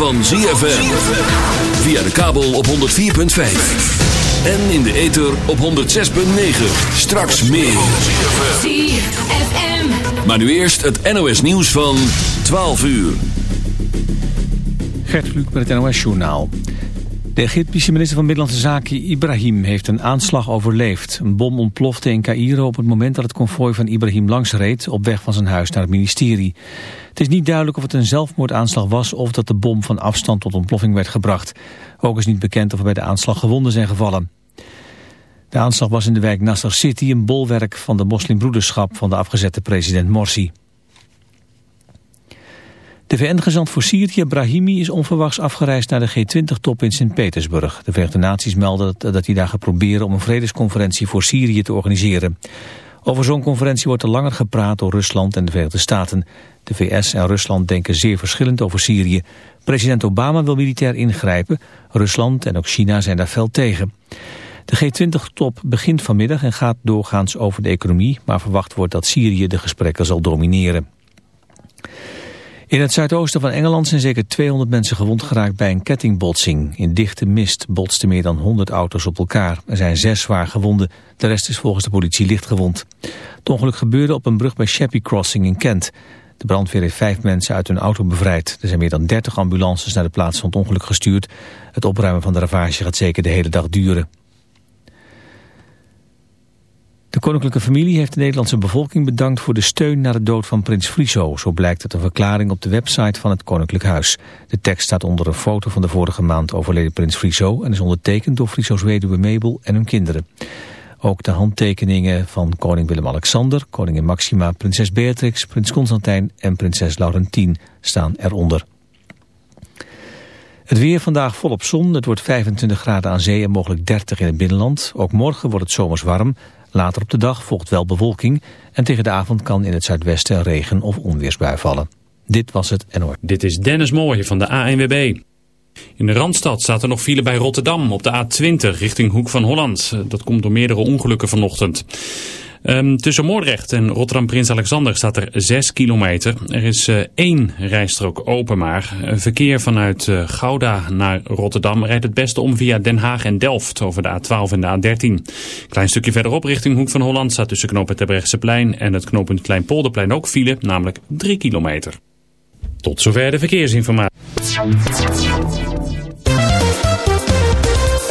van ZFM. Via de kabel op 104.5. En in de ether op 106.9. Straks meer. ZFM. Maar nu eerst het NOS nieuws van 12 uur. Gert Kluk met het NOS-journaal. De Egyptische minister van Binnenlandse Zaken Ibrahim heeft een aanslag overleefd. Een bom ontplofte in Cairo op het moment dat het konvooi van Ibrahim langsreed... op weg van zijn huis naar het ministerie. Het is niet duidelijk of het een zelfmoordaanslag was... of dat de bom van afstand tot ontploffing werd gebracht. Ook is niet bekend of er bij de aanslag gewonden zijn gevallen. De aanslag was in de wijk Nasser City... een bolwerk van de moslimbroederschap van de afgezette president Morsi. De VN-gezant voor Syrië, Brahimi, is onverwachts afgereisd naar de G20-top in Sint-Petersburg. De Verenigde Naties melden dat hij daar gaat proberen om een vredesconferentie voor Syrië te organiseren. Over zo'n conferentie wordt al langer gepraat door Rusland en de Verenigde Staten. De VS en Rusland denken zeer verschillend over Syrië. President Obama wil militair ingrijpen. Rusland en ook China zijn daar fel tegen. De G20-top begint vanmiddag en gaat doorgaans over de economie... maar verwacht wordt dat Syrië de gesprekken zal domineren. In het zuidoosten van Engeland zijn zeker 200 mensen gewond geraakt bij een kettingbotsing. In dichte mist botsten meer dan 100 auto's op elkaar. Er zijn zes zwaar gewonden. De rest is volgens de politie licht gewond. Het ongeluk gebeurde op een brug bij Sheppey Crossing in Kent. De brandweer heeft vijf mensen uit hun auto bevrijd. Er zijn meer dan 30 ambulances naar de plaats van het ongeluk gestuurd. Het opruimen van de ravage gaat zeker de hele dag duren. De koninklijke familie heeft de Nederlandse bevolking bedankt voor de steun na de dood van prins Friso. Zo blijkt uit een verklaring op de website van het Koninklijk Huis. De tekst staat onder een foto van de vorige maand overleden prins Friso en is ondertekend door Friso's weduwe Mabel en hun kinderen. Ook de handtekeningen van koning Willem-Alexander, koningin Maxima, prinses Beatrix, prins Constantijn en prinses Laurentien staan eronder. Het weer vandaag volop zon. Het wordt 25 graden aan zee en mogelijk 30 in het binnenland. Ook morgen wordt het zomers warm. Later op de dag volgt wel bewolking en tegen de avond kan in het zuidwesten regen of onweersbui vallen. Dit was het NOR. Dit is Dennis Mooij van de ANWB. In de Randstad staat er nog file bij Rotterdam op de A20 richting Hoek van Holland. Dat komt door meerdere ongelukken vanochtend. Um, tussen Moordrecht en Rotterdam-Prins Alexander staat er 6 kilometer. Er is uh, één rijstrook open maar. Verkeer vanuit uh, Gouda naar Rotterdam rijdt het beste om via Den Haag en Delft over de A12 en de A13. Klein stukje verderop richting Hoek van Holland staat tussen knooppunt plein en het knooppunt Kleinpolderplein ook file, namelijk 3 kilometer. Tot zover de verkeersinformatie.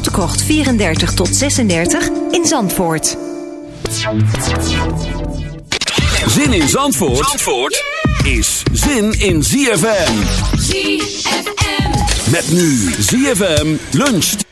Krocht 34 tot 36 in Zandvoort. Zin in Zandvoort, Zandvoort is zin in ZFM. ZFM. Met nu ZFM luncht.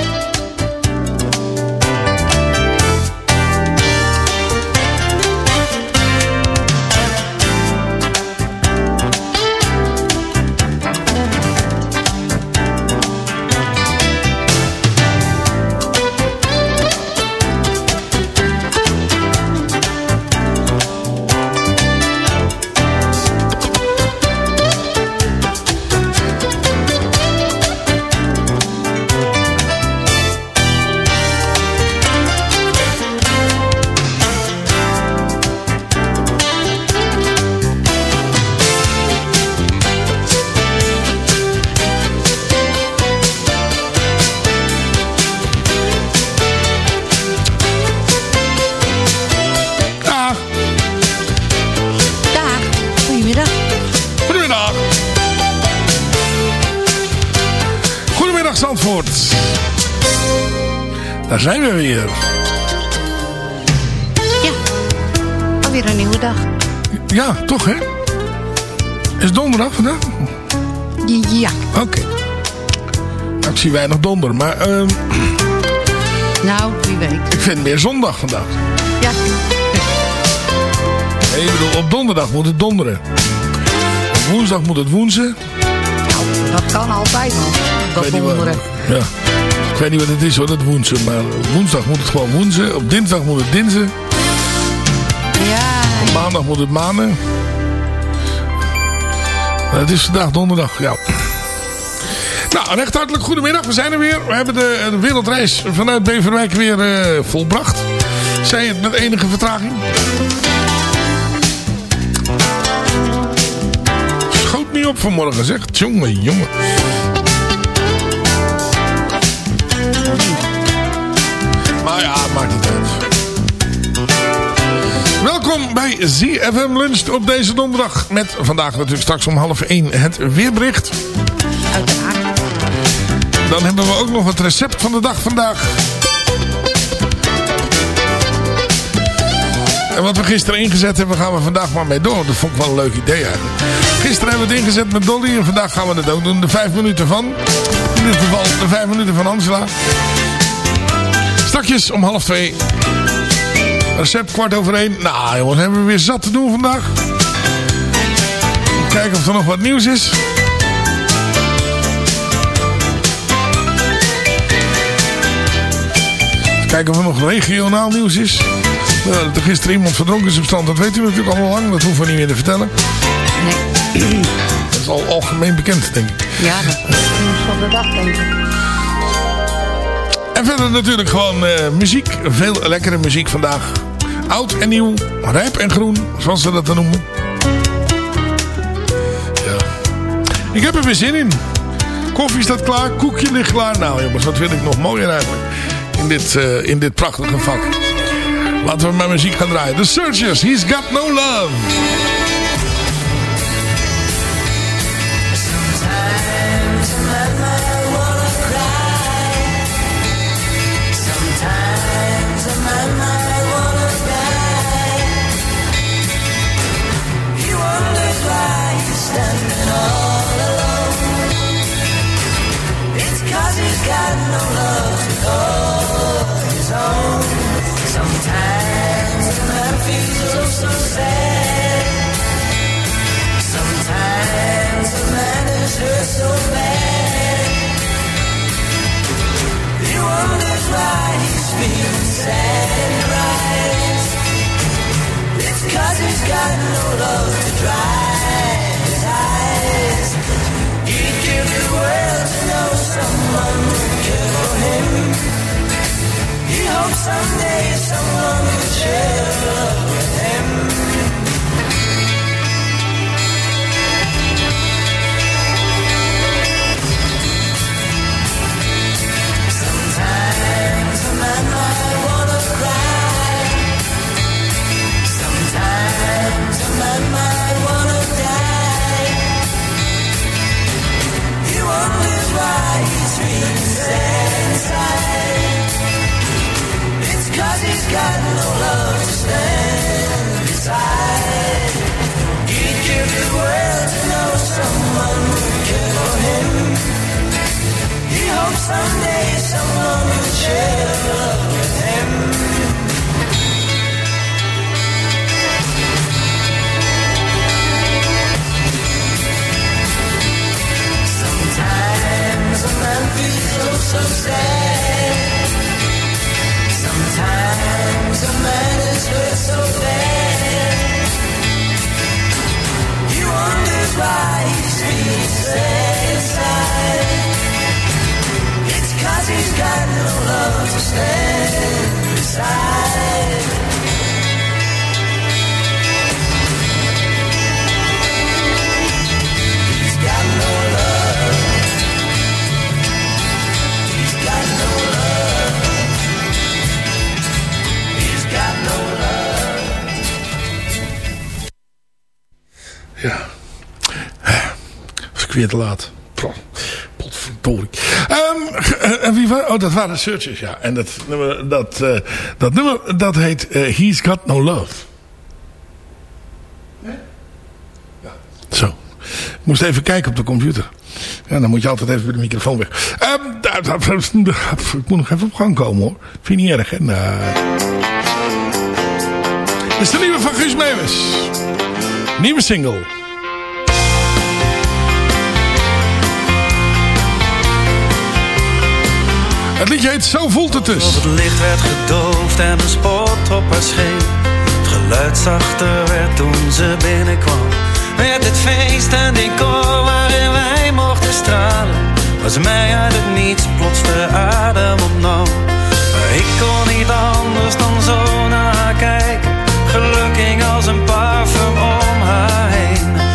Zijn we weer. Ja, alweer een nieuwe dag. Ja, toch hè? Is donderdag vandaag? Ja, Oké. Nou, ik zie weinig donder, maar ehm, nou, wie weet. ik vind meer zondag vandaag. Ja, Nee, ik bedoel, op donderdag moet het donderen. Op woensdag moet het woenzen. nou, dat kan altijd nog. Dat wonderen. Ja. Ik weet niet wat het is hoor, dat woenzen. Maar woensdag moet het gewoon woenzen. Op dinsdag moet het dinsen. Ja, Op maandag moet het maanden. Maar het is vandaag donderdag, ja. Nou, een echt hartelijk goedemiddag. We zijn er weer. We hebben de, de wereldreis vanuit Beverwijk weer eh, volbracht. Zij het met enige vertraging. Schoot niet op vanmorgen, zeg. Jongen, jongen. ZFM Lunch op deze donderdag. Met vandaag natuurlijk straks om half 1 het weerbericht. Dan hebben we ook nog het recept van de dag vandaag. En wat we gisteren ingezet hebben, gaan we vandaag maar mee door. Dat vond ik wel een leuk idee eigenlijk. Gisteren hebben we het ingezet met Dolly en vandaag gaan we het ook doen. De vijf minuten van. In dit geval de vijf minuten van Angela. Strakjes om half twee. Recept kwart over één. Nou jongens, hebben we weer zat te doen vandaag. Kijken of er nog wat nieuws is. Kijken of er nog regionaal nieuws is. Nou, dat er gisteren iemand verdronken is op stand, dat weten we natuurlijk al lang. Dat hoeven we niet meer te vertellen. Nee, Dat is al algemeen bekend, denk ik. ja, dat is het nieuws van de dag, denk ik. En verder natuurlijk gewoon eh, muziek. Veel lekkere muziek vandaag. Oud en nieuw. Rijp en groen, zoals ze dat dan noemen. Ja. Ik heb er weer zin in. Koffie staat klaar, koekje ligt klaar. Nou jongens, wat wil ik nog mooier eigenlijk. In dit, eh, in dit prachtige vak. Laten we maar muziek gaan draaien. The Searchers, He's Got No Love. Sometimes I feel oh so sad. Sometimes the is hurt so bad. You wonder why he's feeling sad and right. It's cause he's got no love to dry his eyes. He'd give the world to know someone would for him. hope someday someone will share love with him. got no love to stand beside. He'd give the world to know someone would care for him. He hopes someday someone will share love. Weer te laat. Potverdorie. Ehm, eh, en wie oh, dat waren Searchers, ja. En dat nummer, dat, eh, dat, nummer, dat heet eh, He's Got No Love. Ja. Zo. Ik moest even kijken op de computer. Ja, dan moet je altijd even bij de microfoon weg. Ehm, ik moet nog even op gang komen hoor. Vind je niet erg, hè? Nee. Dit is de nieuwe van Guus Meeuwis. Nieuwe single. Het liedje heet Zo voelt het dus. Het licht werd gedoofd en een spot op haar scheen. Het geluid zachter werd toen ze binnenkwam. Werd het feest en decor waarin wij mochten stralen. Was mij uit het niets plots de adem opnam. Maar ik kon niet anders dan zo naar haar kijken. Geluk ging als een parfum om haar heen.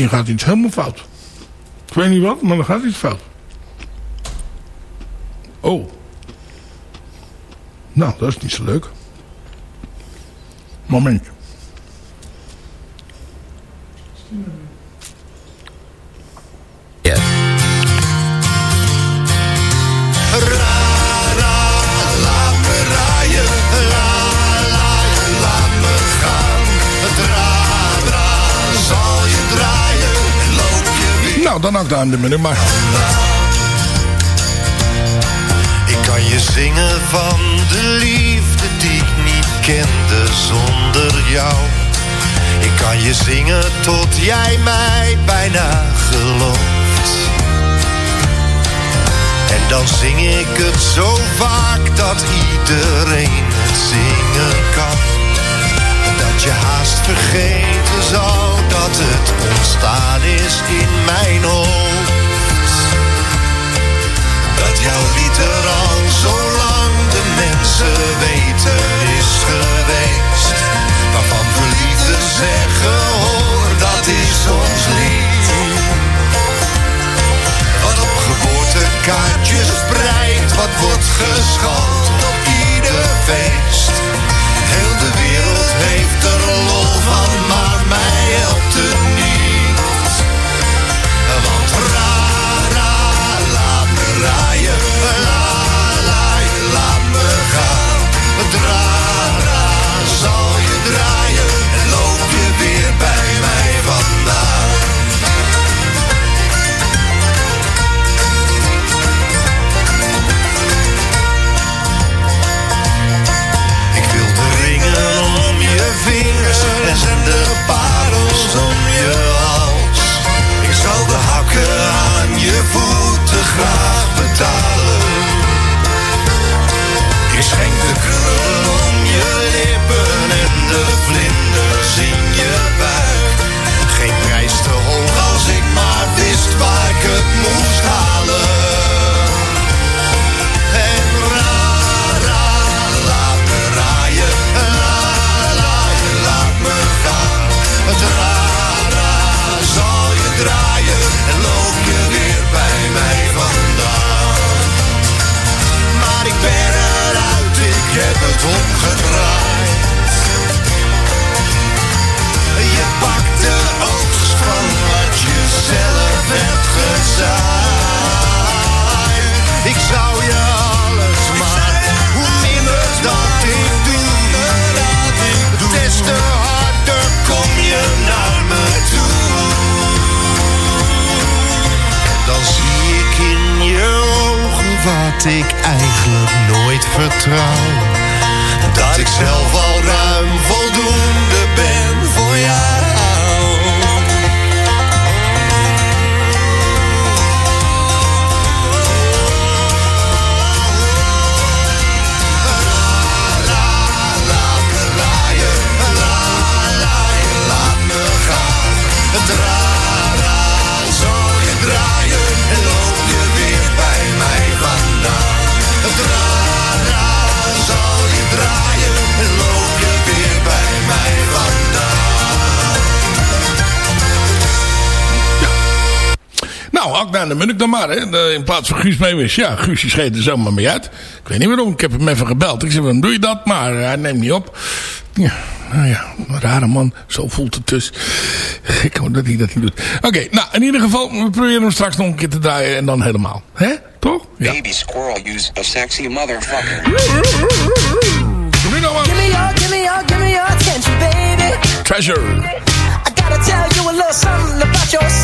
Hier gaat iets helemaal fout. Ik weet niet wat, maar er gaat iets fout. Oh. Nou, dat is niet zo leuk. Momentje. Nou, dan ook maar. Ik kan je zingen van de liefde die ik niet kende zonder jou. Ik kan je zingen tot jij mij bijna gelooft. En dan zing ik het zo vaak dat iedereen het zingen kan. Je haast vergeten zal dat het ontstaan is in mijn hoofd. Dat jouw lied er al zo lang de mensen weten is geweest. Waarvan verliefde zeggen hoor, dat is ons lied. Wat op geboortekaartjes spreidt, wat wordt geschat op ieder feest. Heel de wereld heeft er lol van, maar mij helpt het maar, hè. De- In plaats van Guus Meeuwis. Ja, Guus die scheet er zomaar mee uit. Ik weet niet waarom. Ik heb hem even gebeld. Ik zei, waarom doe je dat? Maar hij neemt niet op. Ja, nou ja, een rare man. Zo voelt het dus. Ik hoop dat hij dat niet doet. Oké, nou, in ieder geval, we proberen hem straks nog een keer te draaien en dan helemaal. Hè? Toch? Ja. Baby squirrel use a sexy motherfucker. Give me your, give me your, give me your attention, baby. Treasure. I gotta tell you a little something about yourself.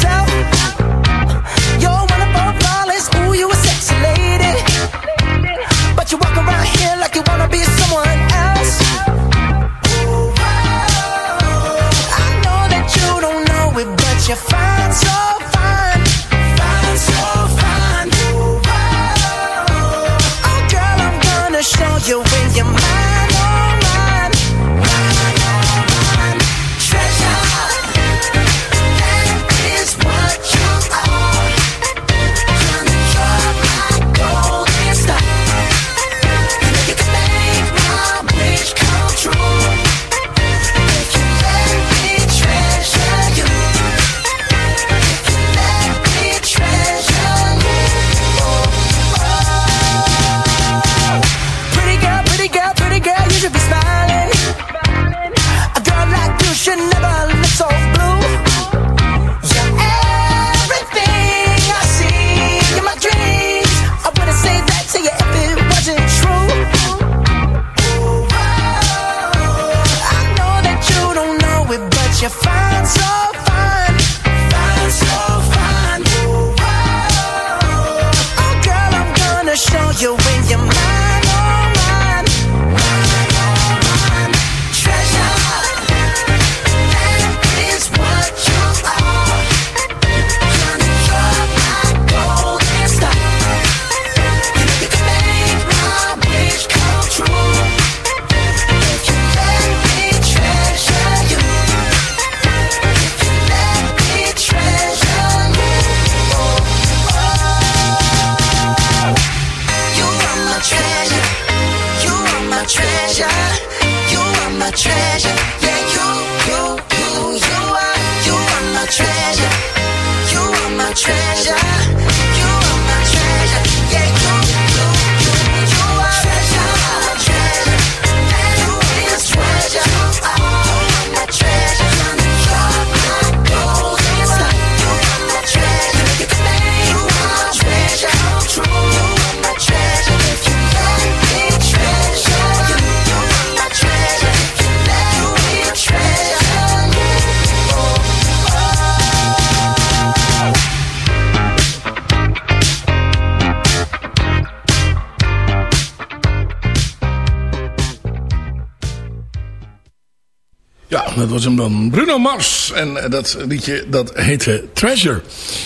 Dat was hem dan. Bruno Mars. En eh, dat liedje, dat heette Treasure.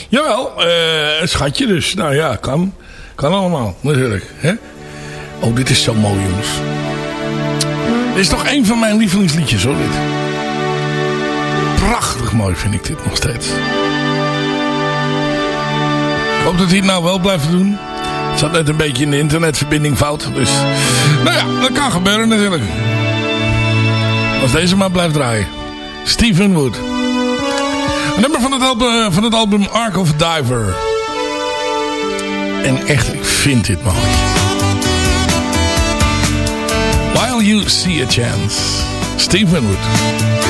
Jawel, een schatje dus. Nou ja, kan. Kan allemaal, natuurlijk. Hè? Oh, dit is zo mooi, jongens. Dit is toch een van mijn lievelingsliedjes, hoor, dit. Prachtig mooi vind ik dit nog steeds. Ik hoop dat hij het nou wel blijft doen. Het zat net een beetje in de internetverbinding fout. Dus, nou ja, dat kan gebeuren natuurlijk. Als deze maar blijft draaien. Stephen Wood. Een nummer van het album, van het album Ark of Diver. En echt, ik vind dit mooi. While You See a Chance. Stephen Wood.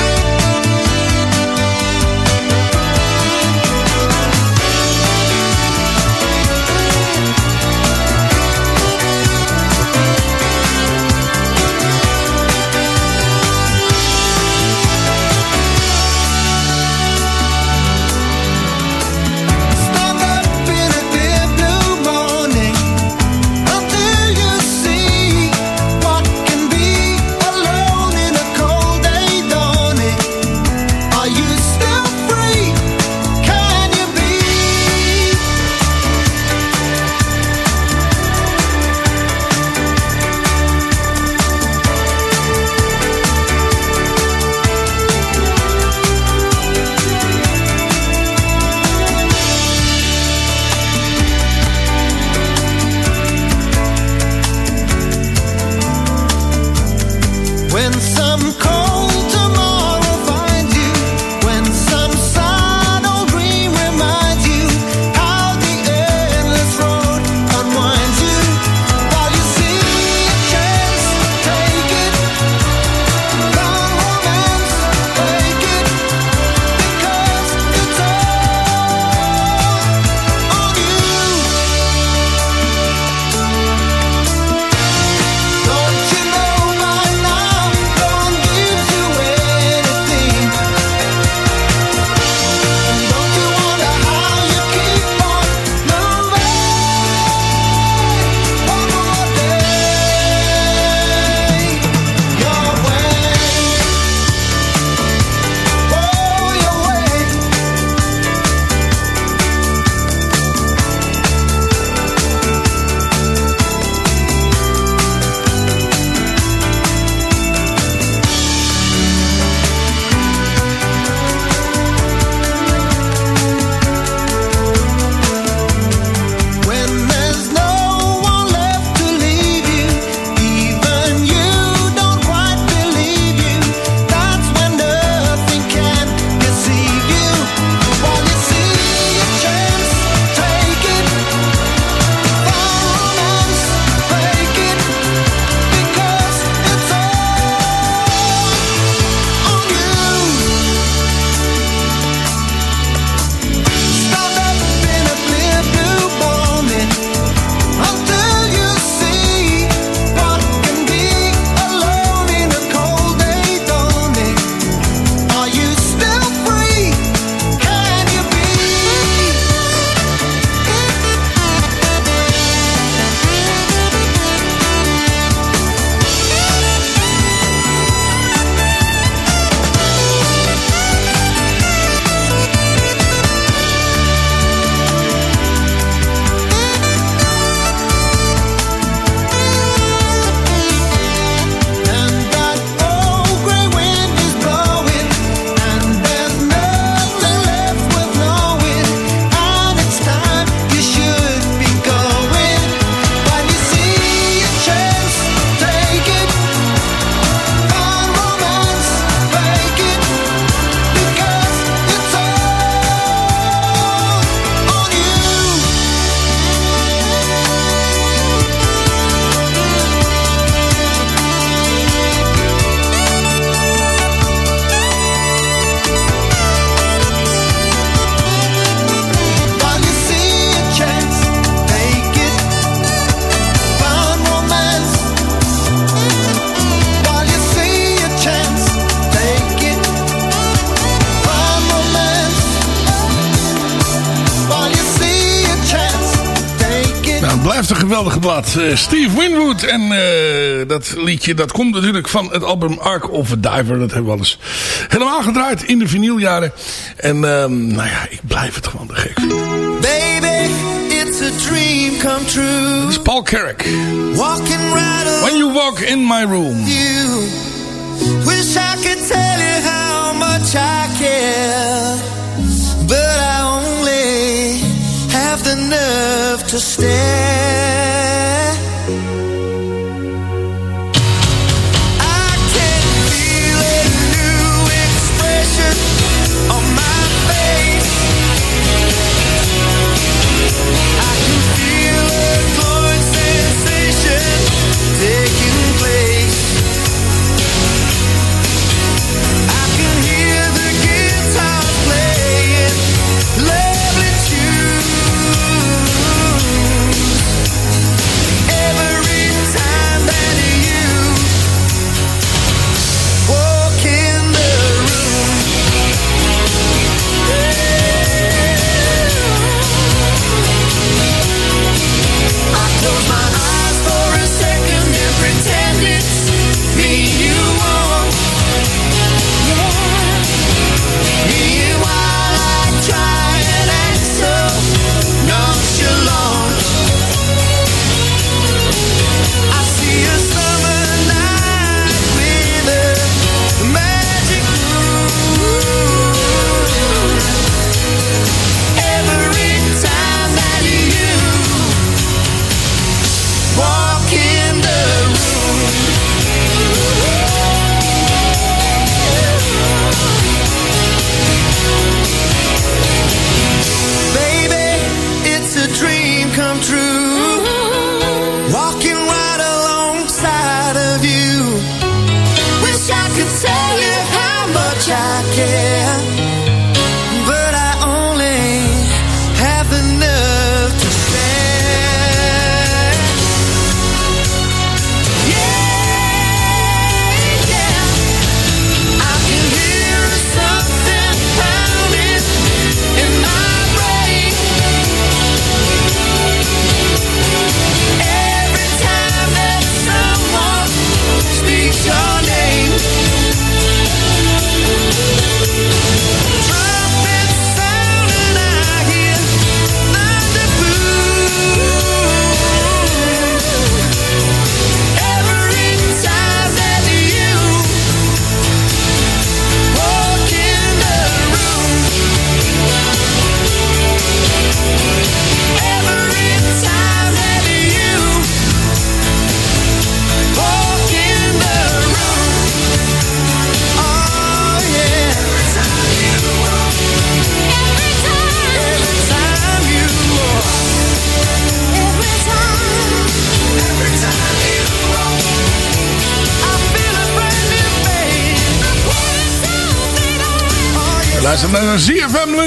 blijft een geweldige blad. Uh, eh, Steve Winwood. En uh, dat liedje dat komt natuurlijk van het album Ark of a Diver. Dat hebben we alles helemaal gedraaid in de vinyljaren. En um, nou ja, ik blijf het gewoon te gek Baby, it's a dream come true. is Paul Carrick. Walking right When you walk in my room. Wish I could tell you how much I care. But I only... have the nerve to stare.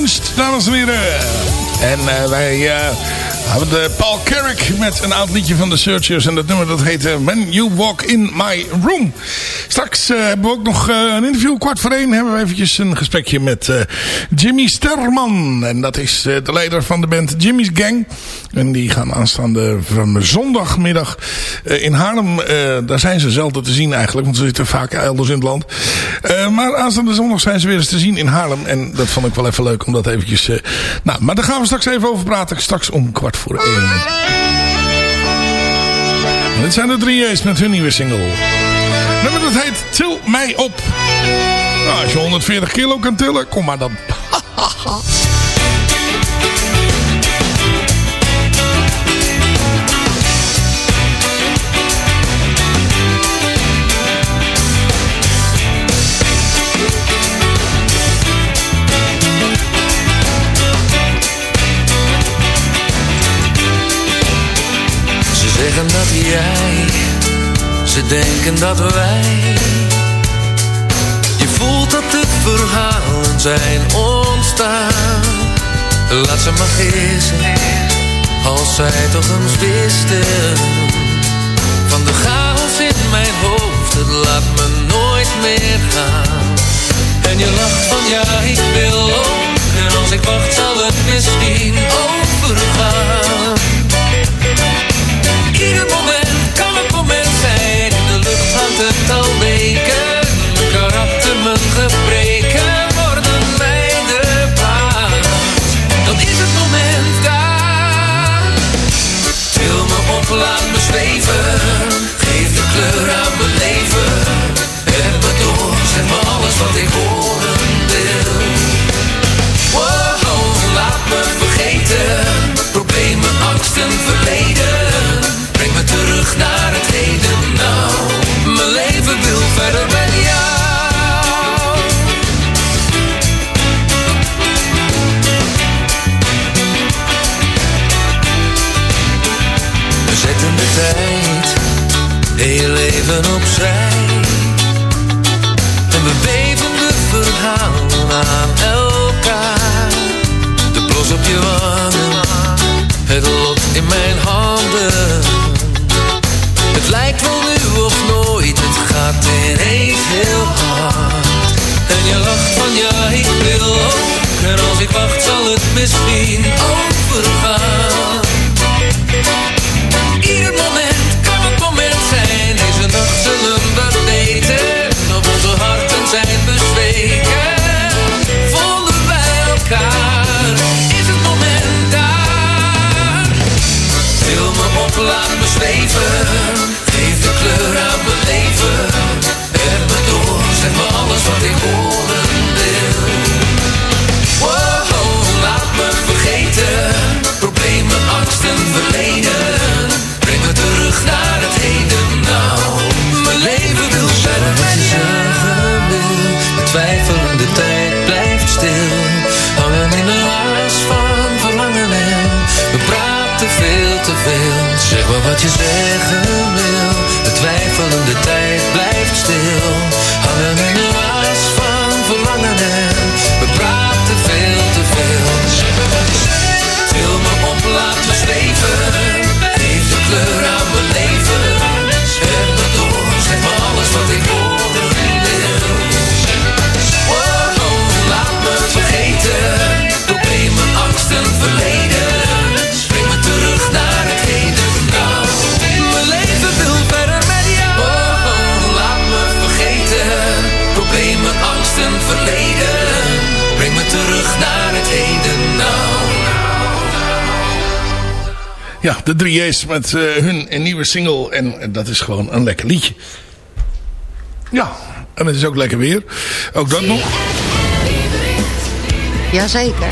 Lunch, dames en. En eh, wij eh, hebben de Paul Carrick met een oud liedje van de Searchers. En dat nummer dat heet eh, When You Walk In My Room. Eh, hebben we ook nog eh, een interview. Kwart voor één hebben we eventjes een gesprekje met eh, Jimmy Sterman. En dat is de leider van de band Jimmy's Gang. En die gaan aanstaande van zondagmiddag in Haarlem. daar zijn ze zelden te zien eigenlijk. Want ze zitten vaak elders in het land. Maar aanstaande zondag zijn ze weer eens te zien in Haarlem. En dat vond ik wel even leuk om dat eventjes... nou, maar daar gaan we straks even over praten. Straks om kwart voor één. Dit zijn de drie J's met hun nieuwe single. Nummer dat heet Til mij op. Nou, als je 140 kilo kan tillen, kom maar dan. Ze zeggen dat jij, ze denken dat wij. Je voelt dat de verhalen zijn ontstaan. Laat ze maar gissen, als zij toch eens wisten. Van de chaos in mijn hoofd, het laat me nooit meer gaan. En je lacht van ja, ik wil ook. En als ik wacht zal het misschien overgaan. Ieder het al weken. Mijn karakter, mijn gebreken worden mij de baas. Dan is het moment daar. Til me op, laat me zweven. Geef de kleur aan mijn leven. Heb me door, zeg me alles wat ik horen me alles de 3J's met eh, hun een nieuwe single. En dat is gewoon een lekker liedje. Ja, en het is ook lekker weer. Ook dat nog. Jazeker. Maar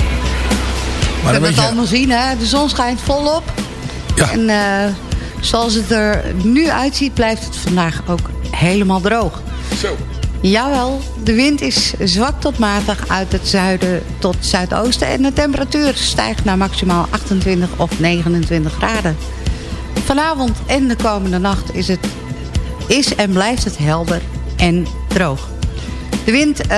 We hebben het je, allemaal zien, hè? De zon schijnt volop. Ja. En eh, zoals het er nu uitziet, blijft het vandaag ook helemaal droog. Zo. Jawel, de wind is zwak tot matig uit het zuiden tot zuidoosten... en de temperatuur stijgt naar maximaal 28 of 29 graden. Vanavond en de komende nacht is, het, is en blijft het helder en droog. De wind eh,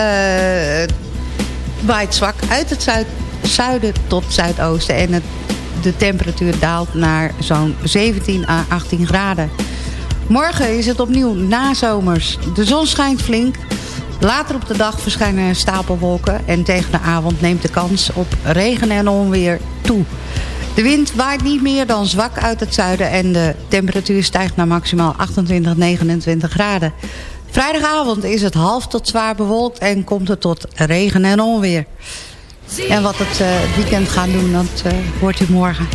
waait zwak uit het zuid, zuiden tot zuidoosten... en de temperatuur daalt naar zo'n 17 à 18 graden. Morgen is het opnieuw nazomers. De zon schijnt flink. Later op de dag verschijnen er stapelwolken... en tegen de avond neemt de kans op regen en onweer toe. De wind waait niet meer dan zwak uit het zuiden... en de temperatuur stijgt naar maximaal 28, 29 graden. Vrijdagavond is het half tot zwaar bewolkt... en komt het tot regen en onweer. En wat het eh, weekend gaat doen, dat eh, hoort u morgen.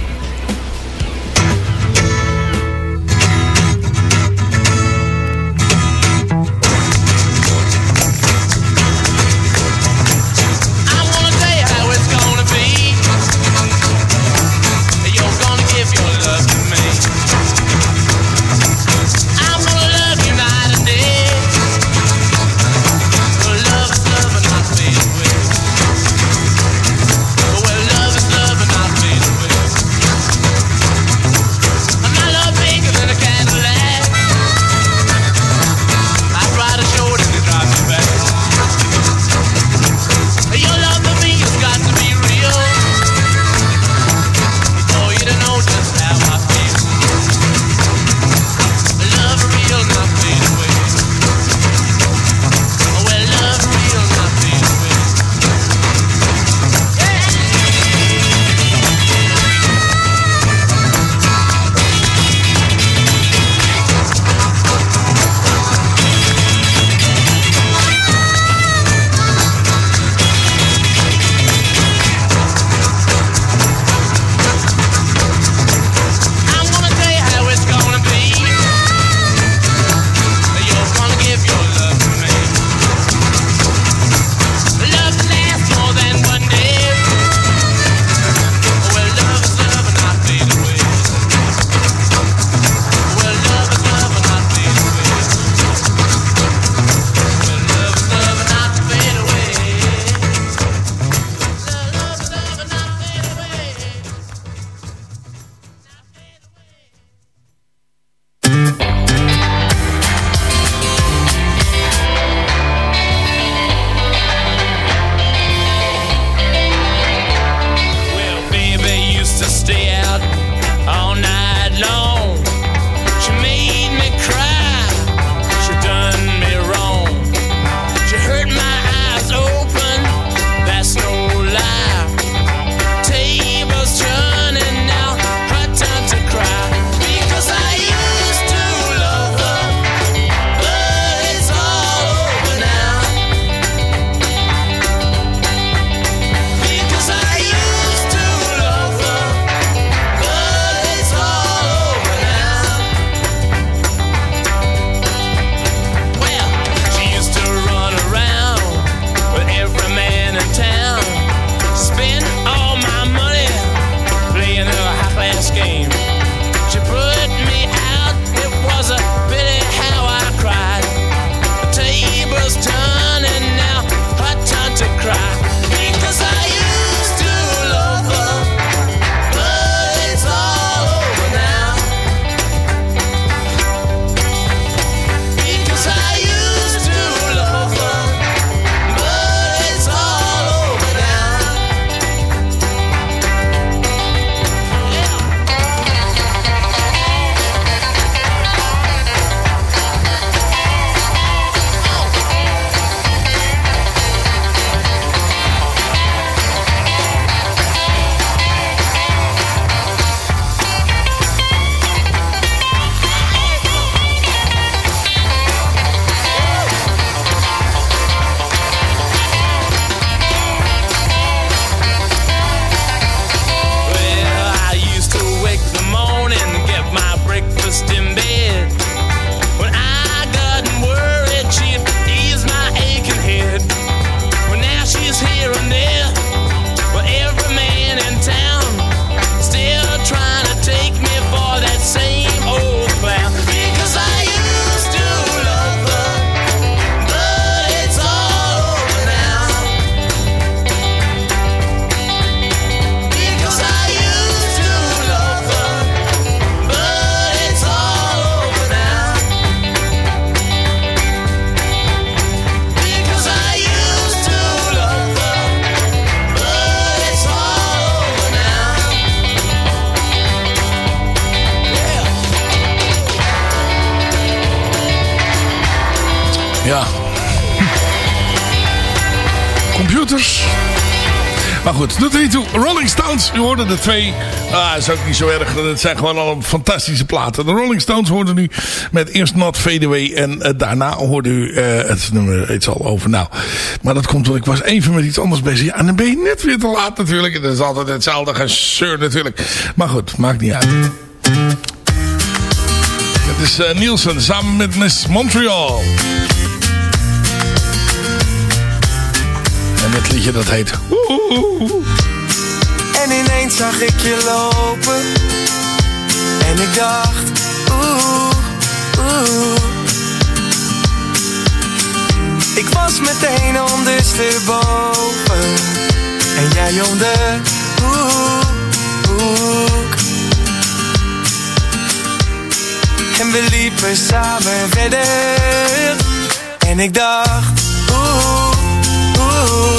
Goed, doet er niet toe. Rolling Stones, u hoorde er twee. Ah, is ook niet zo erg. Het zijn gewoon al fantastische platen. De Rolling Stones hoorden nu met eerst Not Fade Away. En eh, daarna hoorde u eh, het nummer iets al over. Nou, maar dat komt omdat ik was even met iets anders bezig. Ja, en dan ben je net weer te laat natuurlijk. Dat is altijd hetzelfde gezeur natuurlijk. Maar goed, maakt niet uit. Het is eh, Nielsen samen met Miss Montreal. En het liedje dat heet... En ineens zag ik je lopen. En ik dacht Oeh, oeh. Ik was meteen ondersteboven. En jij om de hoek, hoek. En we liepen samen verder. En ik dacht Oeh, oeh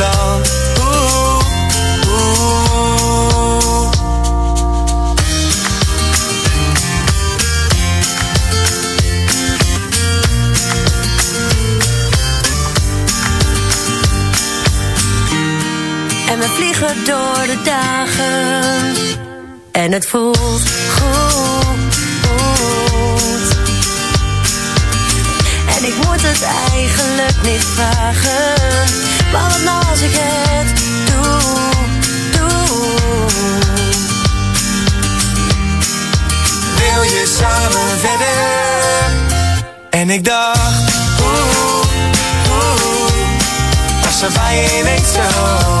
door de dagen. En het voelt goed. En ik moet het eigenlijk niet vragen. Maar wat nou als ik het doe, doe. Wil je samen verder? En ik dacht, oeh, oeh, was er bij je zo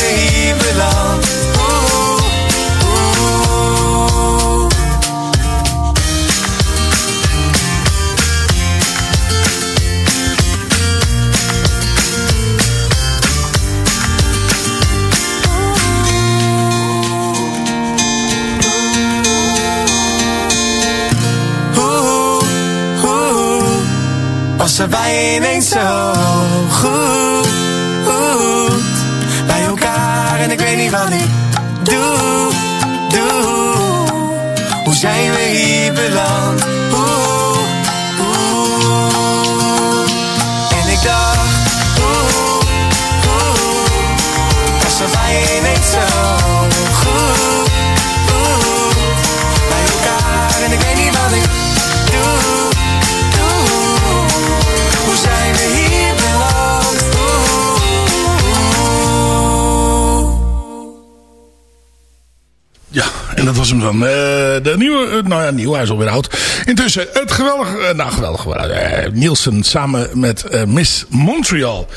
je ineens zo goed, bij elkaar en ik weet niet wat ik doe. En dat was hem dan. Eh, de nieuwe, eh, nou ja, nieuw, hij is alweer oud. Intussen, het geweldige, eh, nou geweldig, Nielsen samen met Miss Montreal.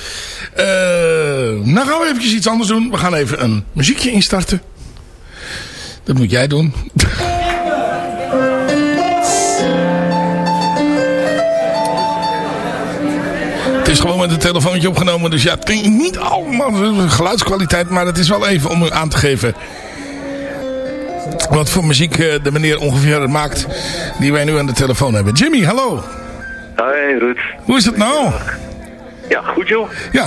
Nou gaan we eventjes iets anders doen. We gaan even een muziekje instarten. Dat moet jij doen. Het is gewoon met een telefoontje opgenomen. Dus ja, het niet allemaal geluidskwaliteit. Maar het is wel even om u aan te geven wat voor muziek eh, de meneer ongeveer maakt die wij nu aan de telefoon hebben. Jimmy, hallo. Hoi Ruud. Hoe is het nou? Ja, goed joh. Ja.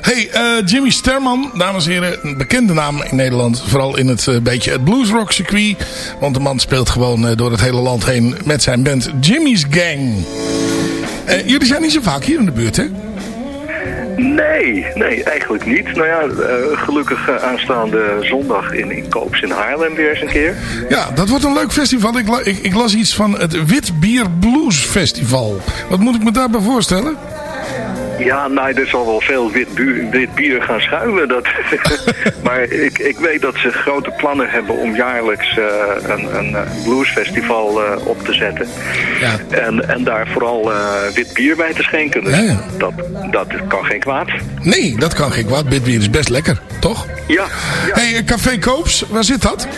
Hey, eh, Jimmy Sterman, dames en heren, een bekende naam in Nederland. Vooral in het eh, beetje het bluesrock circuit. Want de man speelt gewoon door het hele land heen met zijn band Jimmy's Gang. Jullie zijn niet zo vaak hier in de buurt, hè? Nee, nee, eigenlijk niet. Nou ja, eh, gelukkig eh, aanstaande zondag in, in Koops in Haarlem weer eens een keer. Ja, dat wordt een leuk festival. Ik, ik, las iets van het Wit Bier Blues Festival. Wat moet ik me daarbij voorstellen? Ja, nou, er zal wel veel wit, bier gaan schuiven. Dat. maar ik, ik weet dat ze grote plannen hebben om jaarlijks eh, een, een bluesfestival eh, op te zetten. Ja. En, en daar vooral eh, wit bier bij te schenken. Dus Ja. Dat, dat kan geen kwaad. Nee, dat kan geen kwaad. Wit bier is best lekker, toch? Ja, ja. Hey, Café Koops, waar zit dat?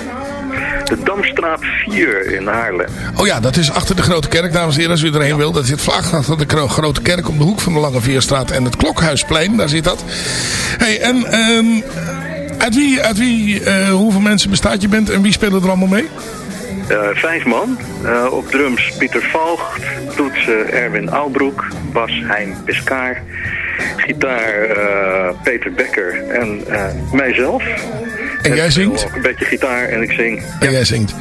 De Damstraat 4 in Haarlem. Oh ja, dat is achter de Grote Kerk, dames en heren, als u erheen wil. Dat zit vlak achter de Gro- Grote Kerk op de hoek van de Lange Veerstraat en het Klokhuisplein. Daar zit dat. Hey, en ehm, uit wie, uit wie eh, hoeveel mensen bestaat je bent en wie spelen er allemaal mee? Eh, vijf man. Eh, op drums Pieter Valgt, toetsen Erwin Oudbroek, bas Hein Piscaar, gitaar Peter Becker en mijzelf. En jij zingt? Ook een beetje gitaar en ik zing. En jij zingt.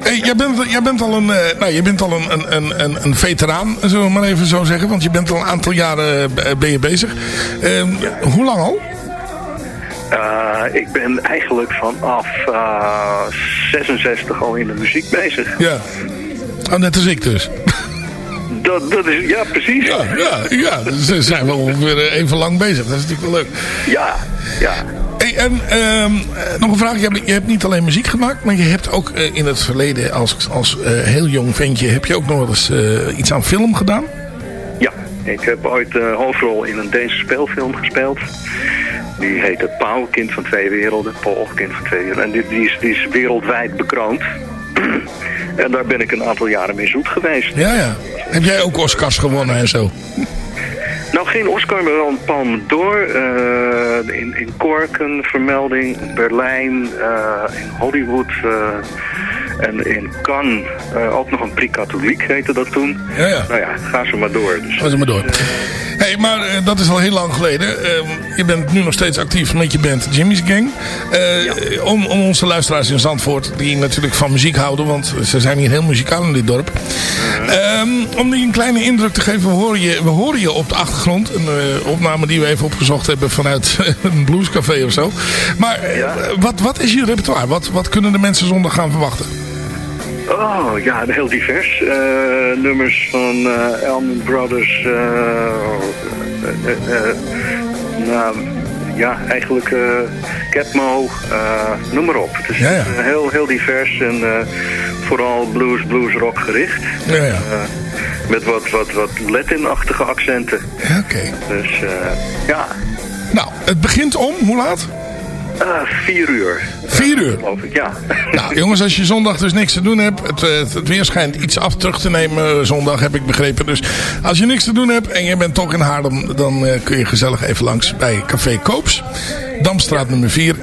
Hey, jij, bent, jij bent al, een, eh, nou, je bent al een, een, een, een veteraan, zullen we maar even zo zeggen. Want je bent al een aantal jaren eh, ben je bezig. Ehm, Hoe lang al? Eh, ik ben eigenlijk vanaf eh 66 al in de muziek bezig. Ja. Oh, net als ik dus. Dat, dat is, ja, precies. Ja, ja, ja. Ze zijn wel ongeveer even lang bezig. Dat is natuurlijk wel leuk. Ja, ja. Hey, en ehm, eh, nog een vraag. Je hebt, je hebt niet alleen muziek gemaakt, maar je hebt ook eh, in het verleden als, als eh, heel jong ventje, heb je ook nog eens iets aan film gedaan? Ja, ik heb ooit de hoofdrol in een Deense speelfilm gespeeld. Die heette Pauw, Kind van Twee Werelden. Paul, Kind van Twee Werelden. En die, die, is, die is wereldwijd bekroond. en daar ben ik een aantal jaren mee zoet geweest. Ja, ja. Heb jij ook Oscars gewonnen en zo? Nou, geen Oscar, maar Palme d'Or. eh, in, in Cork een vermelding, Berlijn, eh, in Hollywood eh, en in Cannes eh, ook nog een Prix Katholiek heette dat toen. Ja, ja. Nou ja, ga ze maar door. Dus, Ga ze maar door. hey, maar eh, dat is al heel lang geleden. Ehm, je bent nu nog steeds actief met je band Jimmy's Gang. Eh, om, om onze luisteraars in Zandvoort, die natuurlijk van muziek houden, want ze zijn hier heel muzikaal in dit dorp. Ehm, om die een kleine indruk te geven, we horen je, we horen je op de achtergrond. Een eh, opname die we even opgezocht hebben vanuit een bluescafé of zo. Maar eh, wat, wat is je repertoire? Wat, wat kunnen de mensen zondag gaan verwachten? Oh, ja, heel divers. Eh, nummers van Elman Brothers. eh, nou, ja, eigenlijk eh Catmo, eh, noem maar op. Het is Ja, ja. heel, heel divers en vooral blues, blues rock gericht. Ja, ja. Met wat, wat, wat Latin-achtige accenten. Ja, Oké. Dus eh, ja, Nou, het begint om, hoe laat? Eh, vier uur. Vier uur? Geloof ik, ja. Nou, jongens, als je zondag dus niks te doen hebt. Het, eh, het, het weer schijnt iets af terug te nemen eh, zondag, heb ik begrepen. Dus als je niks te doen hebt en je bent toch in Haarlem. Dan eh, kun je gezellig even langs bij Café Koops. Damstraat nummer 4.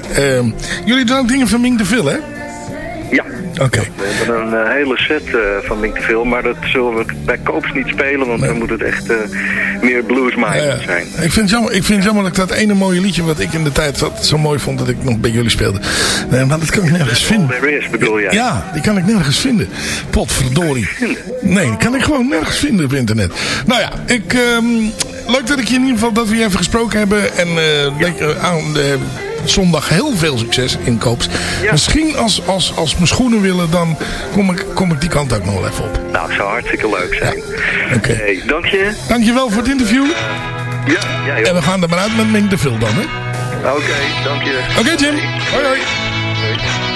jullie doen ook dingen van Ming de Vil, hè? Ja. Oké. We hebben een hele set van Mink te veel, maar dat zullen we bij Koops niet spelen, want dan moet het echt ja. zijn. Ik vind, het jammer, ik vind het jammer dat ik dat ene mooie liedje wat ik in de tijd zat, zo mooi vond dat ik nog bij jullie speelde. Nee, maar dat kan ik nergens vinden. There is, bedoel jij? Ja, die kan ik nergens vinden. Potverdorie. Nee, die kan ik gewoon nergens vinden op internet. Nou ja, ik, ehm, leuk dat ik je in ieder geval dat we je even gesproken hebben. En lekker aan de zondag heel veel succes in Koops. Misschien als, als, als mijn schoenen willen, dan kom ik, kom ik die kant ook nog wel even op. Nou, het zou hartstikke leuk zijn. Oké. Hey, dank je. Dankjewel voor het interview. Ja, ja joh. En we gaan er maar uit met Mink de Vil dan, hè? Oké, dank je. Oké, Jim. Hoi, hoi. Hey,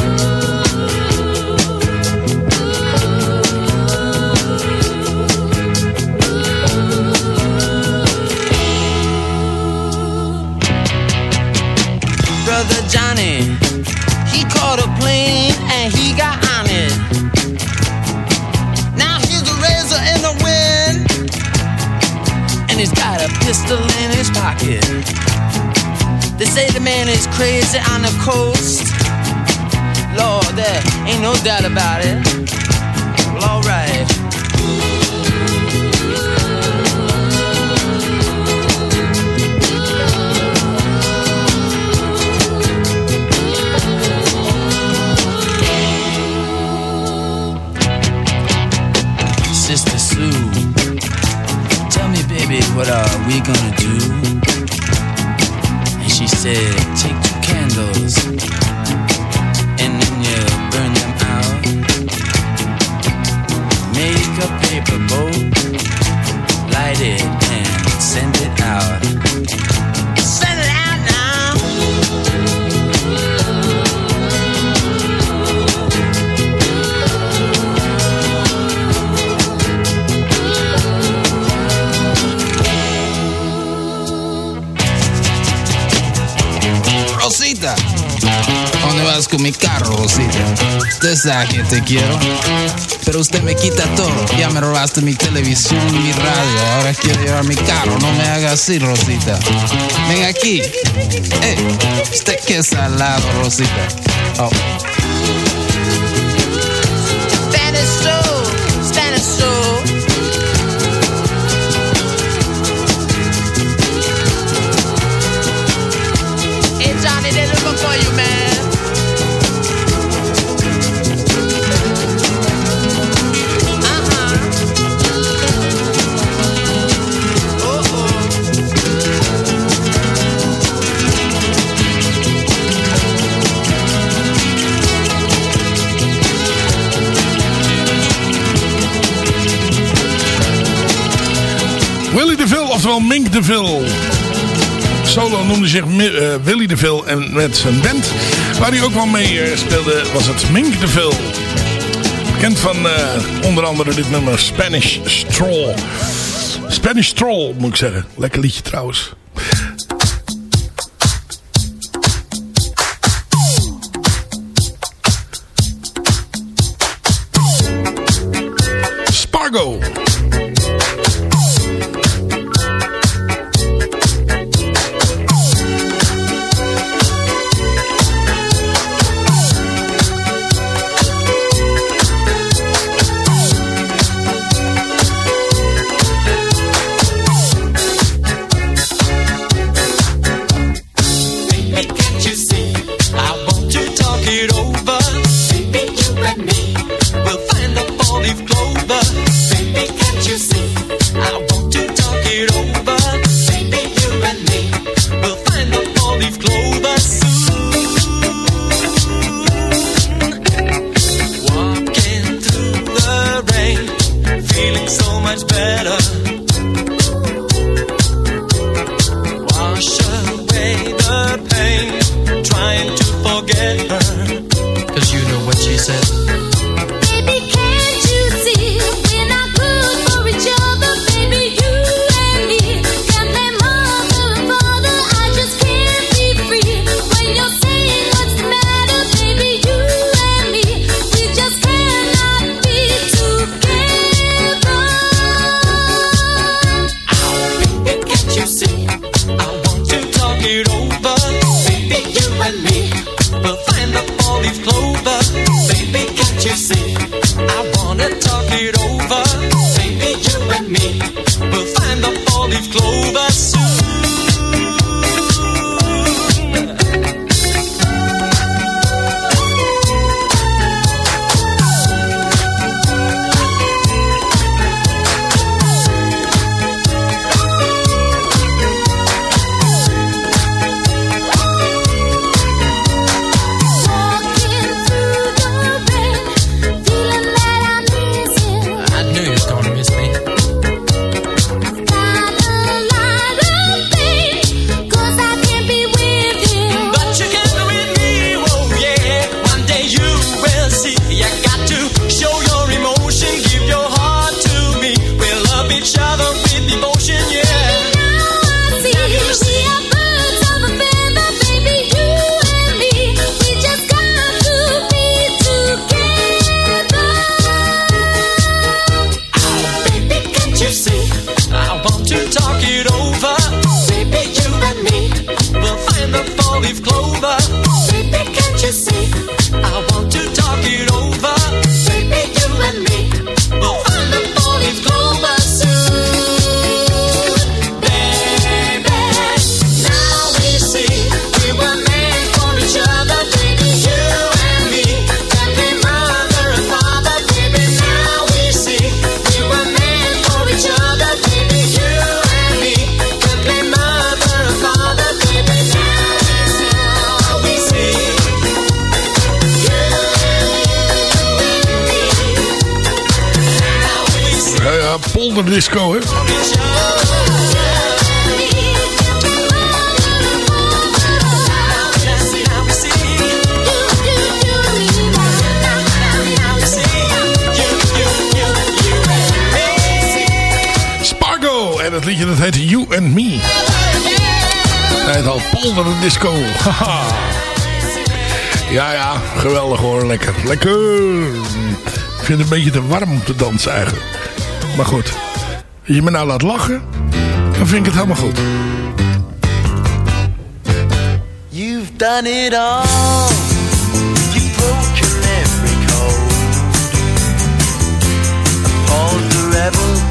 Pistol in his pocket. They say the man is crazy on the coast. Lord, there ain't no doubt about it. What are we gonna do? And she said, take two candles con mi carro, Rosita. Usted sabe que te quiero, pero usted me quita todo. Ya me robaste mi televisión, mi radio. Ahora quiero llevar mi carro, no me haga así, Rosita. Ven aquí. Hey, usted que salado, Rosita. Oh. Mink Solo noemde zich uh, Willy DeVille en met zijn band waar hij ook wel mee eh, speelde was het Minkdeville. Bekend van eh, onder andere dit nummer Spanish Stroll. Spanish Stroll moet ik zeggen. Lekker liedje trouwens. Disco. ja, ja, geweldig hoor. Lekker. Lekker. Ik vind het een beetje te warm om te dansen eigenlijk. Maar goed. Je me nou laat lachen, dan vind ik het helemaal goed. You've done it all. Rebel.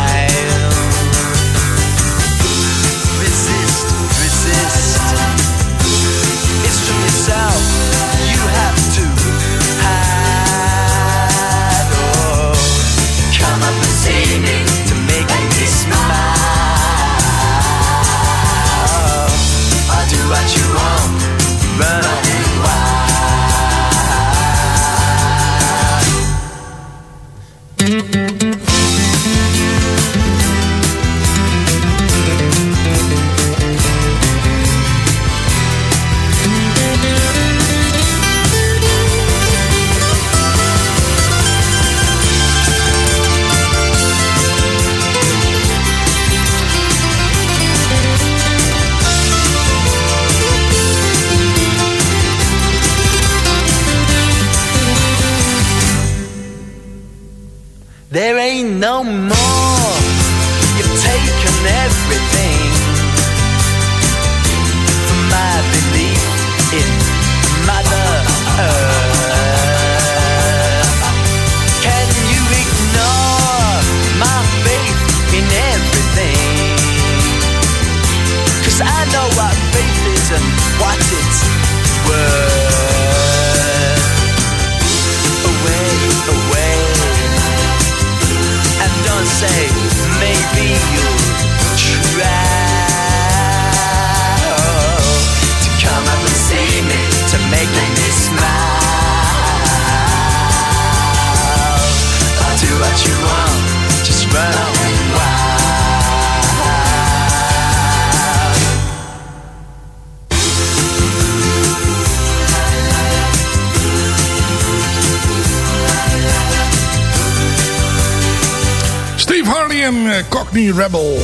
Cockney Rebel.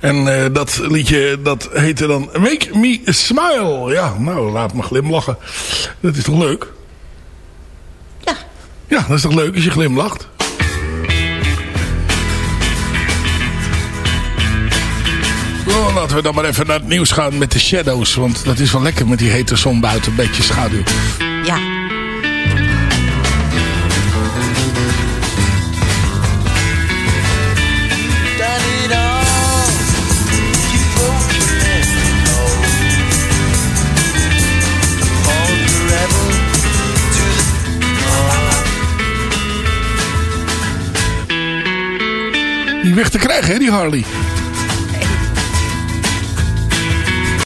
En eh, dat liedje, dat heette dan Make Me Smile. Ja, nou, laat me glimlachen. Dat is toch leuk? Ja. Ja, dat is toch leuk als je glimlacht? Laten we dan maar even naar het nieuws gaan met de Shadows. Want dat is wel lekker met die hete zon buiten. Een beetje schaduw. Ja. Die weg te krijgen, hè, die Harley.